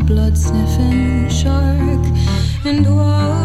blood sniffing shark and wild.